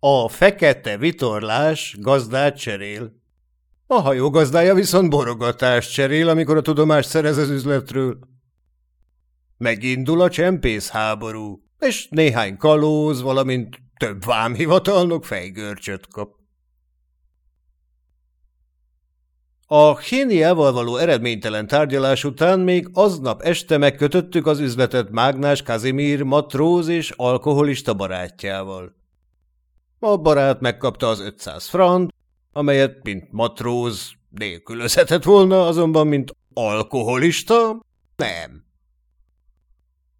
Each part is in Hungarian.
A fekete vitorlás gazdát cserél. A hajó gazdája viszont borogatást cserél, amikor a tudomást szerez az üzletről. Megindul a csempész háború, és néhány kalóz, valamint több vámhivatalnok fejgörcsöt kap. A Héniával való eredménytelen tárgyalás után még aznap este megkötöttük az üzletet Mágnás Kazimír matróz és alkoholista barátjával. A barát megkapta az 500 frant, amelyet, mint matróz, nélkülözhetett volna, azonban, mint alkoholista, nem.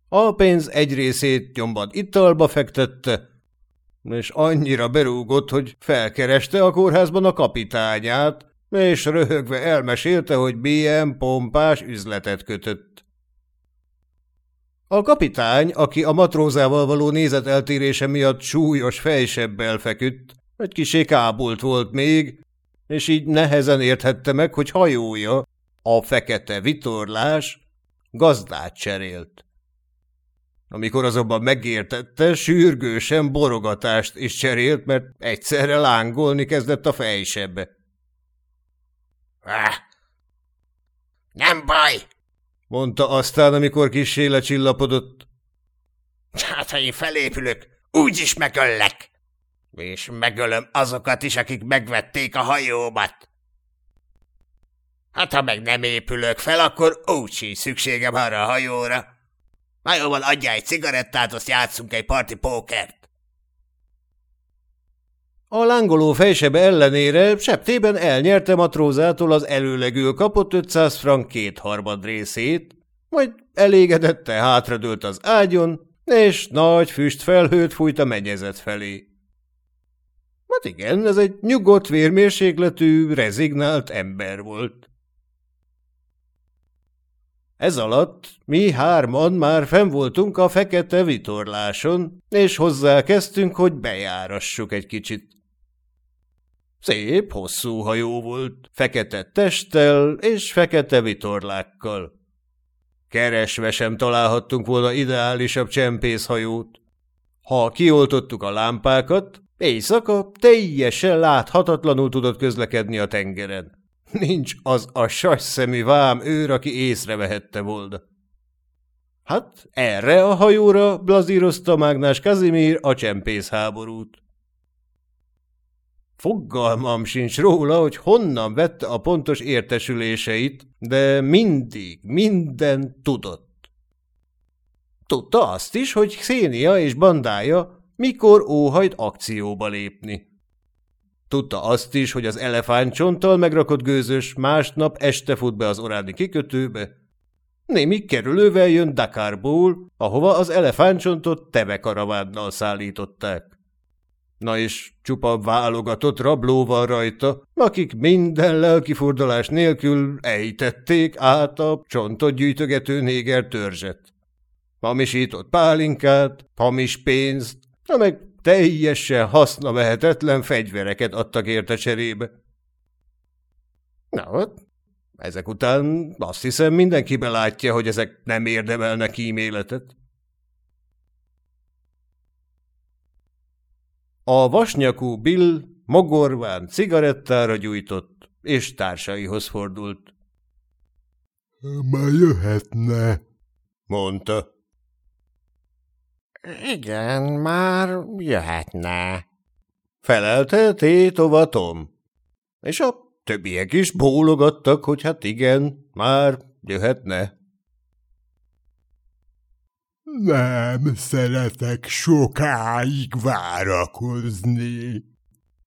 A pénz egy részét nyomban italba fektette, és annyira berúgott, hogy felkereste a kórházban a kapitányát, és röhögve elmesélte, hogy milyen pompás üzletet kötött. A kapitány, aki a matrózával való nézeteltérése miatt súlyos fejsebbel feküdt, egy kisé kábult volt még, és így nehezen érthette meg, hogy hajója, a fekete vitorlás, gazdát cserélt. Amikor azonban megértette, sürgősen borogatást is cserélt, mert egyszerre lángolni kezdett a fejsebbe. Ah, nem baj, mondta aztán, amikor kissé lecsillapodott. Hát, ha én felépülök, úgy is megöllek, és megölöm azokat is, akik megvették a hajómat. Hát, ha meg nem épülök fel, akkor úgy sincs szükségem arra a hajóra. Hajóban adja egy cigarettát, azt játszunk egy parti pókert. A lángoló fejsebe ellenére septében elnyerte matrózától az előlegül kapott 500 frank kétharmad részét, majd elégedette hátradőlt az ágyon, és nagy füstfelhőt fújt a menyezet felé. Hát igen, ez egy nyugodt vérmérsékletű, rezignált ember volt. Ez alatt mi hárman már fenn voltunk a fekete vitorláson, és hozzá kezdtünk, hogy bejárassuk egy kicsit. Szép, hosszú hajó volt, fekete testtel és fekete vitorlákkal. Keresve sem találhattunk volna ideálisabb csempészhajót. Ha kioltottuk a lámpákat, éjszaka teljesen láthatatlanul tudott közlekedni a tengeren. Nincs az a sasszemű vám őr, aki észrevehette volna. Hát erre a hajóra blazírozta Mágnás Kazimír a csempészháborút. Fogalmam sincs róla, hogy honnan vette a pontos értesüléseit, de mindig, minden tudott. Tudta azt is, hogy Xénia és bandája mikor óhajt akcióba lépni. Tudta azt is, hogy az elefántcsonttal megrakott gőzös másnap este fut be az oráni kikötőbe. Némi kerülővel jön Dakarból, ahova az elefántcsontot teve karavánnal szállították. Na és csupa válogatott rabló van rajta, akik minden lelkifordulás nélkül ejtették át a csontot gyűjtögető néger törzset. Hamisított pálinkát, hamis pénzt, meg teljesen haszna vehetetlen fegyvereket adtak érte cserébe. Na, hát, ezek után azt hiszem mindenki belátja, hogy ezek nem érdemelnek kíméletet. A vasnyakú Bill mogorván cigarettára gyújtott, és társaihoz fordult. – Már jöhetne – mondta. – Igen, már jöhetne – felelte Tétova Tom. És a többiek is bólogattak, hogy hát igen, már jöhetne. Nem szeretek sokáig várakozni,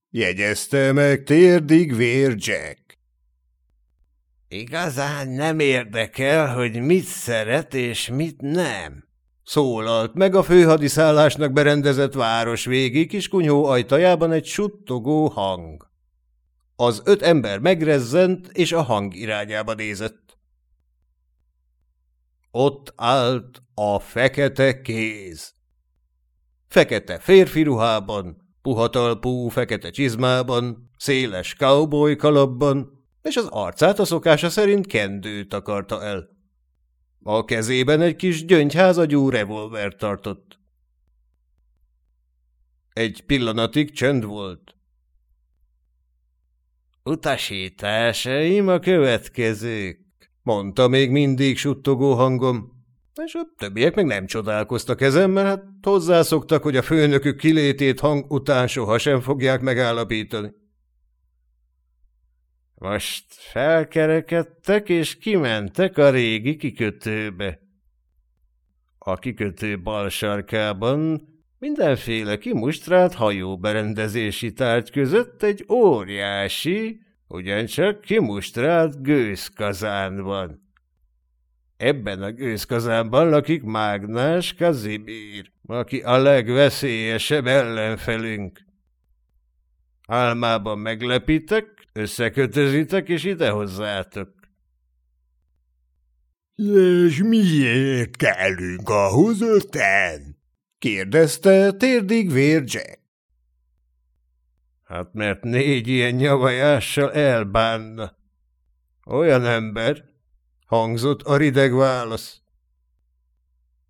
jegyezte meg térdig vér Jack. Igazán nem érdekel, hogy mit szeret és mit nem. Szólalt meg a főhadiszállásnak berendezett város végi kis kunyhó ajtajában egy suttogó hang. Az öt ember megrezzent, és a hang irányába nézett. Ott állt a fekete kéz. Fekete férfi ruhában, puhatalpú fekete csizmában, széles cowboy kalapban, és az arcát a szokása szerint kendőt akarta el. A kezében egy kis gyöngyházagyú revolver tartott. Egy pillanatig csönd volt. Utasításaim a következők, mondta még mindig suttogó hangom, és a többiek meg nem csodálkoztak ezen, mert hát hozzászoktak, hogy a főnökük kilétét hang után sohasem fogják megállapítani. Most felkerekedtek és kimentek a régi kikötőbe. A kikötő bal sarkában mindenféle kimustrált hajóberendezési tárgy között egy óriási, ugyancsak kimustrált gőzkazán van. Ebben a gőzkazánban lakik Mágnás Kazimír, aki a legveszélyesebb ellenfelünk. Álmában meglepitek, összekötözitek és idehozzátok. És miért kellünk ahhoz öten? kérdezte térdig vér. Hát mert négy ilyen nyavajással elbánna. Olyan ember, hangzott a rideg válasz.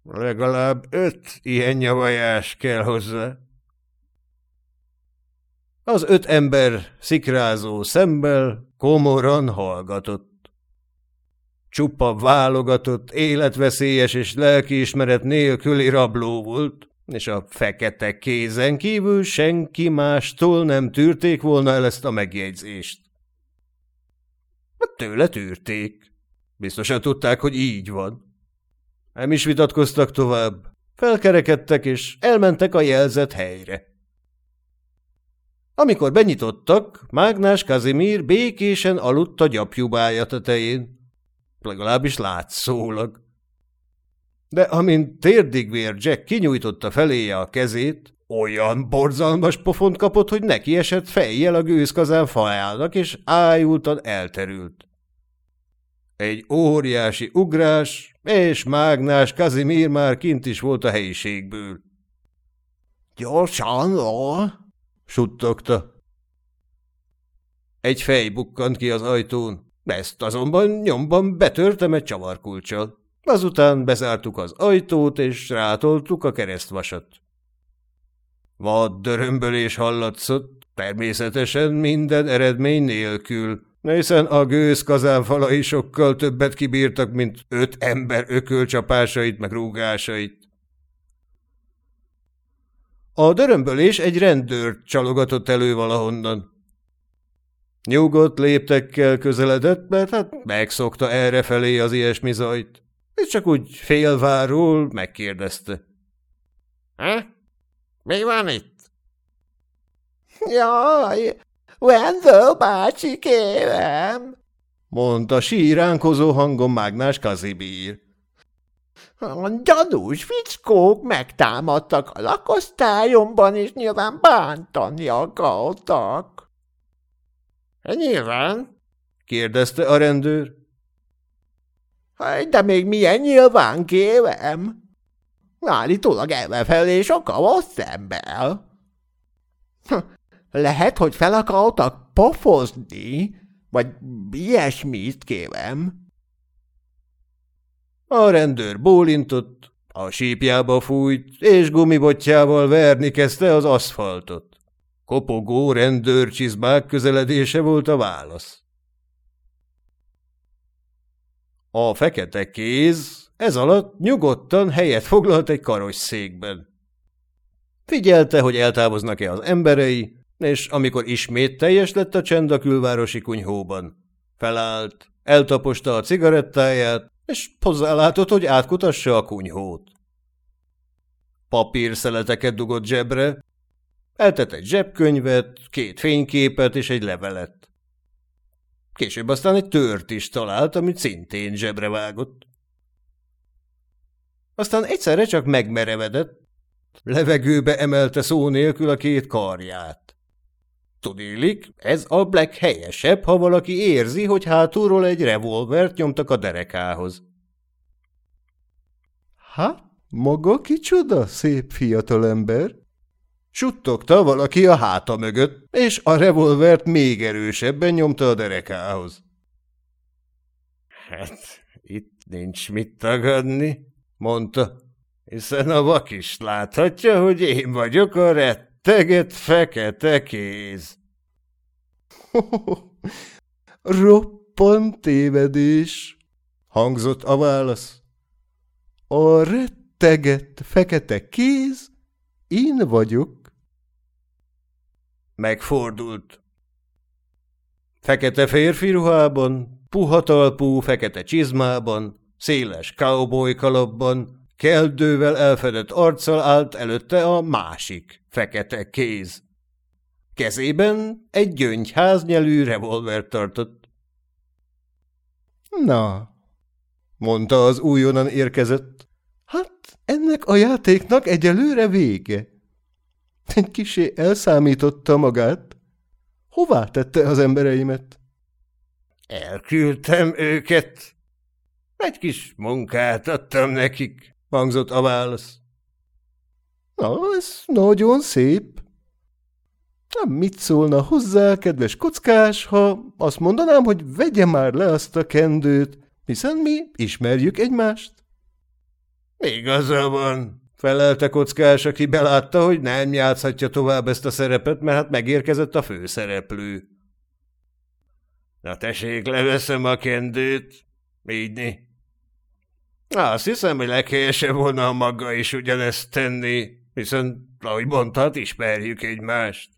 Legalább öt ilyen nyavajás kell hozzá. Az öt ember szikrázó szemmel komoran hallgatott. Csupa válogatott, életveszélyes és lelkiismeret nélküli rabló volt, és a fekete kézen kívül senki mástól nem tűrték volna el ezt a megjegyzést. Tőle tűrték. Biztosan tudták, hogy így van. Nem is vitatkoztak tovább. Felkerekedtek, és elmentek a jelzett helyre. Amikor benyitottak, Mágnás Kazimír békésen aludt a gyapjúbája tetején. Legalábbis látszólag. De amint térdigvér Jack kinyújtotta feléje a kezét, olyan borzalmas pofont kapott, hogy neki esett fejjel a gőzkazán fajának, és ájultan elterült. Egy óriási ugrás, és mágnás Kazimír már kint is volt a helyiségből. – Gyorsan, ó! – suttogta. Egy fej bukkant ki az ajtón, ezt azonban nyomban betörtem egy csavarkulcsal. Azután bezártuk az ajtót, és rátoltuk a keresztvasat. Vad dörömbölés hallatszott, természetesen minden eredmény nélkül, hiszen a gőz kazánfalai sokkal többet kibírtak, mint öt ember ökölcsapásait meg rúgásait. A dörömbölés egy rendőrt csalogatott elő valahonnan. Nyugodt léptekkel közeledett, mert hát megszokta errefelé az ilyesmi zajt, és csak úgy félváról megkérdezte. – Ha? Mi van itt? – Jaj, Wendell bácsi, kérem! mondta síránkozó hangon Mágnás Kazibír. A gyanús fickók megtámadtak a lakosztályomban, és nyilván bántani akartak. – Nyilván? – kérdezte a rendőr. – De még milyen nyilván, kérem? Állítólag ellefelé sok a szemmel. Lehet, hogy fel akartak pofozni, vagy ilyesmit, kérem. A rendőr bólintott, a sípjába fújt, és gumibotjával verni kezdte az aszfaltot. Kopogó rendőrcsizmák közeledése volt a válasz. A fekete kéz ez alatt nyugodtan helyet foglalt egy karosszékben. Figyelte, hogy eltávoznak-e az emberei, és amikor ismét teljes lett a csend a külvárosi kunyhóban, felállt, eltaposta a cigarettáját, és hozzálátott, hogy átkutassa a kunyhót. Papírszeleteket dugott zsebre, eltett egy zsebkönyvet, két fényképet és egy levelet. Később aztán egy tört is talált, amit szintén zsebre vágott. Aztán egyszerre csak megmerevedett, levegőbe emelte szó nélkül a két karját. Tudélik, ez a Black helyesebb, ha valaki érzi, hogy hátulról egy revolvert nyomtak a derekához. Hát, maga kicsoda, szép fiatalember? Suttogta valaki a háta mögött, és a revolvert még erősebben nyomta a derekához. Hát, itt nincs mit tagadni, mondta, hiszen a vak is láthatja, hogy én vagyok a rett. retteget fekete kéz. Roppant tévedés, hangzott a válasz. A retteget fekete kéz én vagyok. Megfordult. Fekete férfi ruhában, puha talpú fekete csizmában, széles cowboy kalapban, keldővel elfedett arccal állt előtte a másik fekete kéz. Kezében egy gyöngyháznyelű revolvert tartott. Na, mondta az újonnan érkezett. Hát ennek a játéknak egyelőre vége. Egy kisé elszámította magát. Hová tette az embereimet? Elküldtem őket. Egy kis munkát adtam nekik, hangzott a válasz. Na, ez nagyon szép. Nem mit szólna hozzá, kedves kockás, ha azt mondanám, hogy vegye már le azt a kendőt, hiszen mi ismerjük egymást. Igaza van, felelte kockás, aki belátta, hogy nem játszhatja tovább ezt a szerepet, mert hát megérkezett a főszereplő. Na tessék, leveszem a kendőt. Így Azt hiszem, hogy leghelyesebb volna a maga is ugyanezt tenni, hiszen, ahogy mondtad, ismerjük egymást.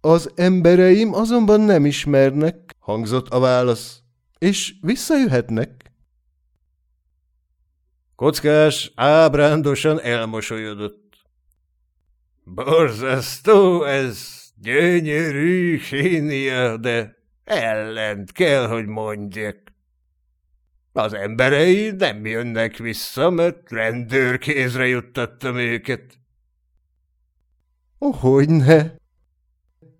Az embereim azonban nem ismernek, hangzott a válasz, és visszajöhetnek. Kockás ábrándosan elmosolyodott. Borzasztó ez, gyönyörű sínia, de ellent kell, hogy mondjak. Az emberei nem jönnek vissza, mert rendőrkézre juttattam őket. Hogyne?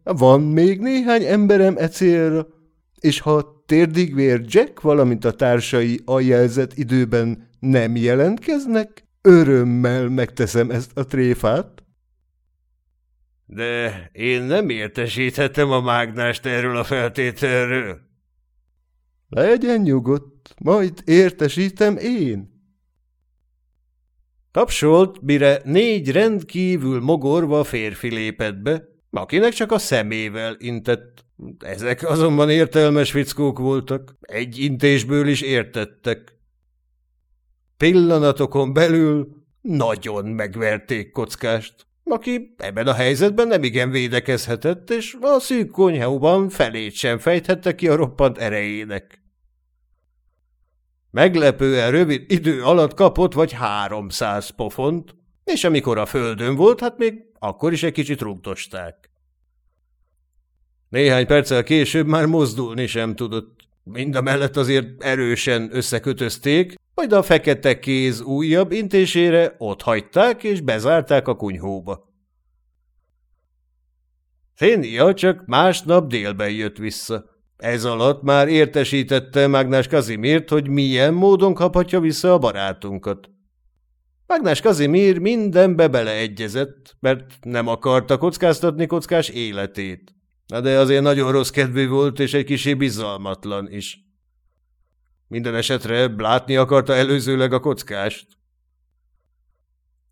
Van még néhány emberem e célra, és ha térdigvér Jack, valamint a társai a jelzett időben nem jelentkeznek, örömmel megteszem ezt a tréfát. De én nem értesíthetem a mágnást erről a feltételről. Legyen nyugodt, majd értesítem én. Tapsolt, mire négy rendkívül mogorva férfi lépett be, akinek csak a szemével intett. Ezek azonban értelmes fickók voltak, egy intésből is értettek. Pillanatokon belül nagyon megverték kockást, aki ebben a helyzetben nem igen védekezhetett, és a szűk konyhauban felét sem fejthette ki a roppant erejének. Meglepően rövid idő alatt kapott vagy háromszáz pofont, és amikor a földön volt, hát még akkor is egy kicsit rúgtosták. Néhány perccel később már mozdulni sem tudott. Mind a mellett azért erősen összekötözték, majd a fekete kéz újabb intésére ott hagyták és bezárták a kunyhóba. Fénia csak másnap délben jött vissza. Ez alatt már értesítette Mágnás Kazimirt, hogy milyen módon kaphatja vissza a barátunkat. Mágnás Kazimír mindenbe beleegyezett, mert nem akarta kockáztatni kockás életét. Na de azért nagyon rossz kedvű volt, és egy kisé bizalmatlan is. Minden esetre látni akarta előzőleg a kockást.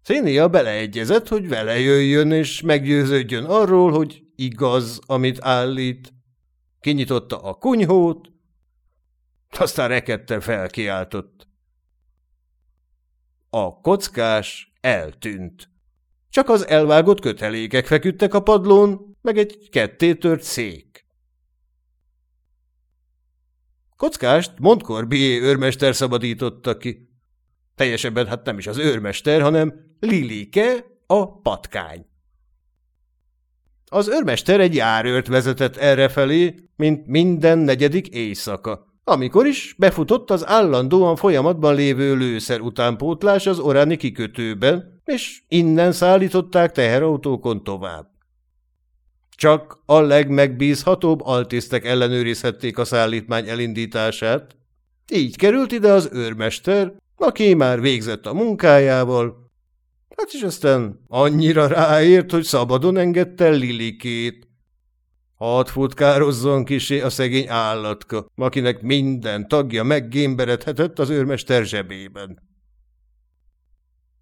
Szénia beleegyezett, hogy vele jöjjön, és meggyőződjön arról, hogy igaz, amit állít. Kinyitotta a kunyhót, aztán rekedten felkiáltott. A kockás eltűnt. Csak az elvágott kötelékek feküdtek a padlón, meg egy kettétört szék. Kockást Montcorbier őrmester szabadította ki. Teljesebben hát nem is az őrmester, hanem Lilike, a patkány. Az őrmester egy járőrt vezetett errefelé, mint minden negyedik éjszaka, amikor is befutott az állandóan folyamatban lévő lőszer utánpótlás az oráni kikötőben, és innen szállították teherautókon tovább. Csak a legmegbízhatóbb altisztek ellenőrizhették a szállítmány elindítását. Így került ide az őrmester, aki már végzett a munkájával, hát is aztán annyira ráért, hogy szabadon engedte Lilikét. Hadd futkározzon kisé a szegény állatka, akinek minden tagja meggémberedhetett az őrmester zsebében.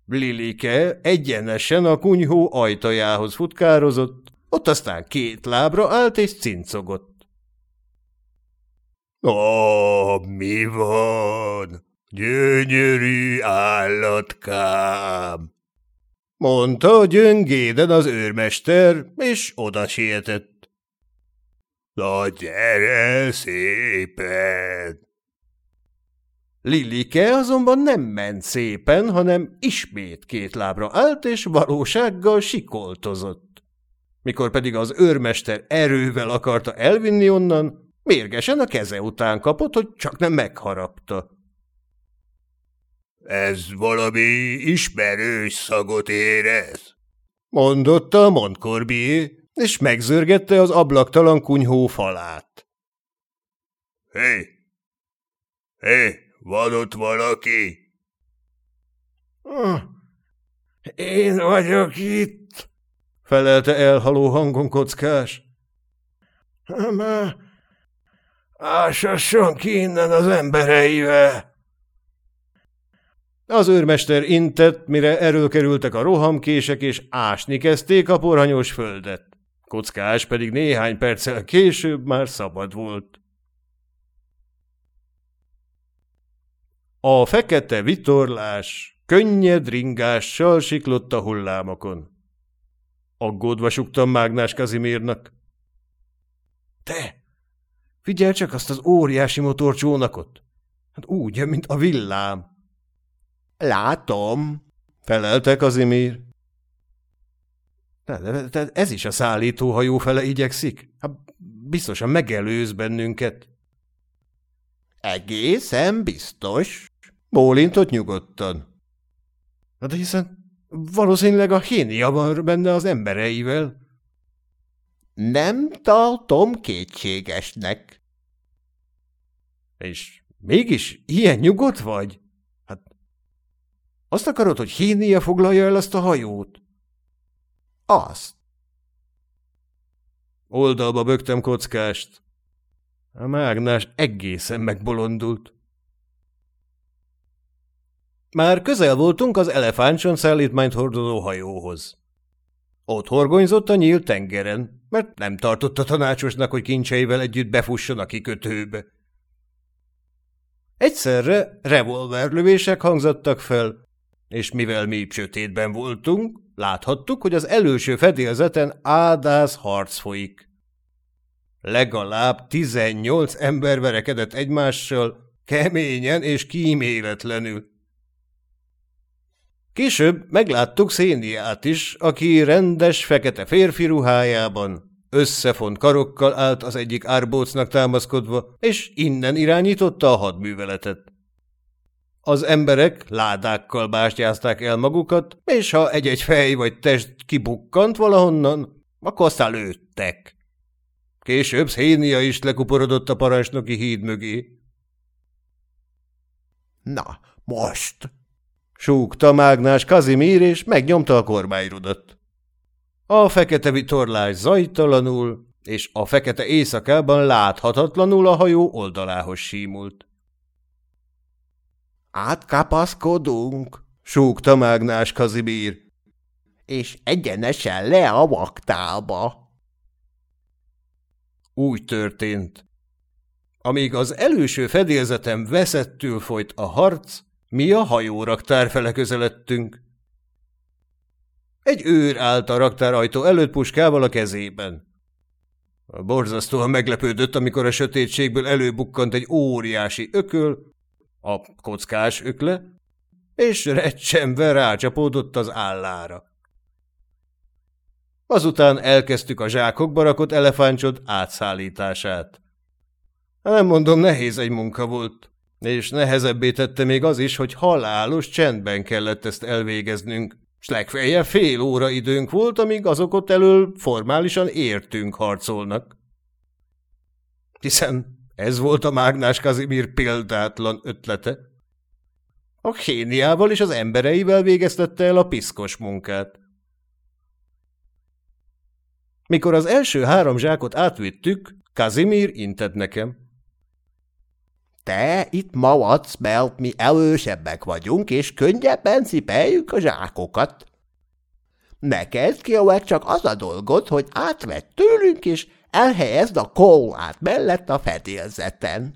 Lilike egyenesen a kunyhó ajtajához futkározott, ott aztán két lábra állt és cincogott. – Ó, mi van? Gyönyörű állatkám! Mondta gyöngéden az őrmester, és oda sietett. Na gyere szépen! Lilike azonban nem ment szépen, hanem ismét két lábra állt, és valósággal sikoltozott. Mikor pedig az őrmester erővel akarta elvinni onnan, mérgesen a keze után kapott, hogy csak nem megharapta. Ez valami ismerős szagot érez? Mondotta a Montcorbier, és megzörgette az ablaktalan kunyhó falát. Hé! Hé, van ott valaki? Ah, én vagyok itt, felelte elhaló hangon kockás. Már ásasson ki innen az embereivel. Az őrmester intett, mire erről kerültek a rohamkések, és ásni kezdték a porhanyos földet. Kockás pedig néhány perccel később már szabad volt. A fekete vitorlás könnyed ringással siklott a hullámokon. Aggódva suktam Mágnás Kazimírnak. Te, figyelj csak azt az óriási motorcsónakot! Hát úgy, mint a villám. Látom, felelte Kazimír. De, de, ez is a szállítóhajó fele igyekszik? Hát biztosan megelőz bennünket. Egészen biztos. Bólintott nyugodtan. De hiszen valószínűleg a hénia van benne az embereivel. Nem tartom kétségesnek. És mégis ilyen nyugodt vagy? Azt akarod, hogy Hénia foglalja el azt a hajót? Azt. Oldalba bögtem kockást. A mágnás egészen megbolondult. Már közel voltunk az elefántson szállítmányt hordozó hajóhoz. Ott horgonyzott a nyílt tengeren, mert nem tartotta tanácsosnak, hogy kincseivel együtt befusson a kikötőbe. Egyszerre revolverlövések hangzottak fel, és mivel mi sötétben voltunk, láthattuk, hogy az előső fedélzeten ádász harc folyik. Legalább tizennyolc ember verekedett egymással, keményen és kíméletlenül. Később megláttuk Széniát is, aki rendes fekete férfi ruhájában, összefont karokkal állt az egyik árbócnak támaszkodva, és innen irányította a hadműveletet. Az emberek ládákkal bástyázták el magukat, és ha egy-egy fej vagy test kibukkant valahonnan, akkor aztán lőttek. Később Szénia is lekuporodott a parancsnoki híd mögé. Na, most! Súgta mágnás Kazimír, és megnyomta a kormányrudat. A fekete vitorlás zajtalanul, és a fekete éjszakában láthatatlanul a hajó oldalához símult. Átkapaszkodunk, súgta mágnás Kazibír. És egyenesen le a vaktába. Úgy történt. Amíg az előső fedélzetem veszettül folyt a harc, mi a hajóraktár fele közeledtünk. Egy őr állt a raktárajtó előtt puskával a kezében. Borzasztóan meglepődött, amikor a sötétségből előbukkant egy óriási ököl, a kockás ökle, és recsenve rácsapódott az állára. Azután elkezdtük a zsákokba rakott elefántsod átszállítását. Nem mondom, nehéz egy munka volt, és nehezebbé tette még az is, hogy halálos csendben kellett ezt elvégeznünk, s legfeljebb fél óra időnk volt, amíg azok ott elől formálisan értünk harcolnak. Hiszen ez volt a mágnás Kazimír példátlan ötlete. A héniával és az embereivel végeztette el a piszkos munkát. Mikor az első három zsákot átvittük, Kazimír intett nekem. Te itt mawadsz, mert mi elősebbek vagyunk, és könnyebben cipeljük a zsákokat. Neked, Kioek, csak az a dolgod, hogy átvedd tőlünk, és elhelyezd a kollát mellett a fedélzeten.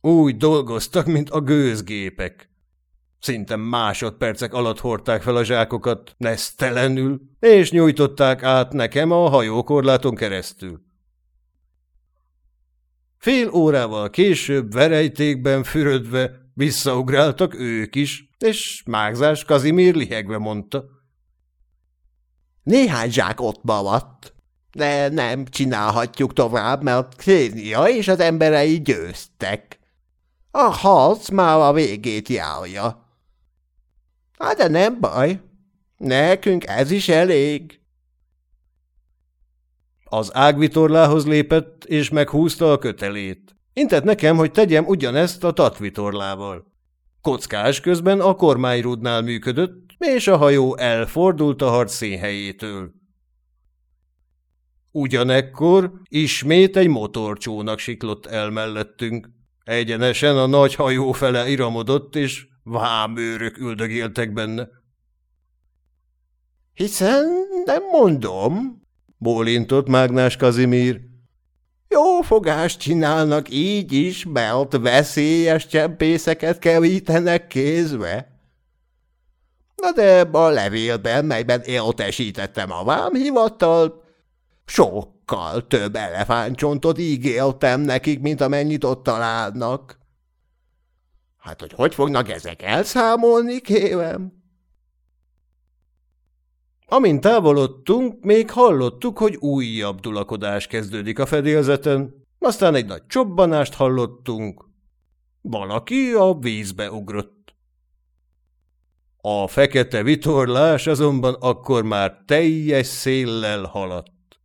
Úgy dolgoztak, mint a gőzgépek. Szinte másodpercek alatt hordták fel a zsákokat, nesztelenül, és nyújtották át nekem a hajókorláton keresztül. Fél órával később verejtékben fürödve visszaugráltak ők is, és mágzás Kazimír lihegve mondta. Néhány zsák ott maradt, de nem csinálhatjuk tovább, mert Xénia és az emberei győztek. A harc már a végét járja. Hát de nem baj, nekünk ez is elég. Az ágvitorlához lépett, és meghúzta a kötelét. Intett nekem, hogy tegyem ugyanezt a tatvitorlával. Kockás közben a kormányrúdnál működött, és a hajó elfordult a harc színhelyétől. Ugyanekkor ismét egy motorcsónak siklott el mellettünk. Egyenesen a nagy hajó fele iramodott, és vámőrök üldögéltek benne. – Hiszen nem mondom, bólintott Mágnás Kazimír. Jó fogást csinálnak így is, mert veszélyes csempészeket kerítenek kézbe. Na de a levélben, melyben éltesítettem a vámhivatalt, sokkal több elefántcsontot ígértem nekik, mint amennyit ott találnak. Hát, hogy hogy fognak ezek elszámolni, kérem? Amint távolodtunk, még hallottuk, hogy újabb dulakodás kezdődik a fedélzeten, aztán egy nagy csobbanást hallottunk. Valaki a vízbe ugrott. A fekete vitorlás azonban akkor már teljes széllel haladt.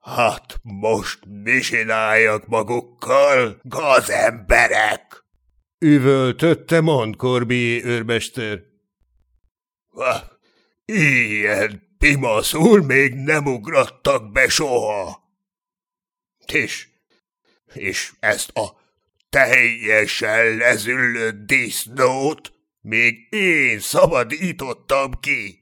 Hát most mi csináljak magukkal, gazemberek? Üvöltötte Montcorbier őrbester. Ilyen pimaszul még nem ugrattak be soha. És, és ezt a teljesen lezüllött disznót még én szabadítottam ki.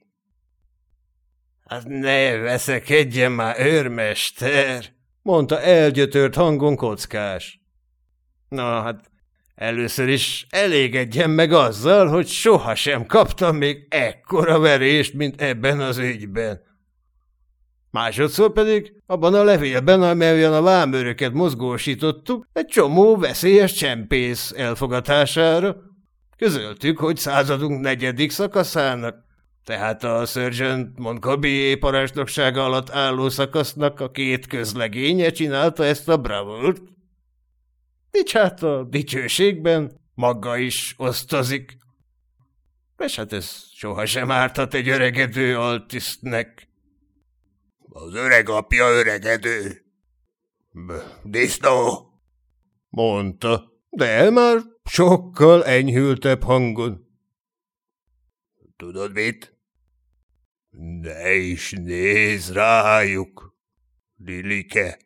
Hát ne veszekedjen már, őrmester, mondta elgyötört hangon kockás. Na hát Először is elégedjen meg azzal, hogy sohasem kaptam még ekkora verést, mint ebben az ügyben. Másodszor pedig abban a levélben, amelyen a vámőröket mozgósítottuk, egy csomó veszélyes csempész elfogatására. Közöltük, hogy századunk negyedik szakaszának, tehát a Sergeant Montgomery parancsnoksága alatt álló szakasznak a két közlegénye csinálta ezt a bravurt. Nincs hát a dicsőségben maga is osztozik. És hát ez sohasem ártat egy öregedő altisztnek. Az öreg apja öregedő. Disznó! Mondta, de már sokkal enyhültebb hangon. Tudod mit? Ne is néz rájuk, Lilike.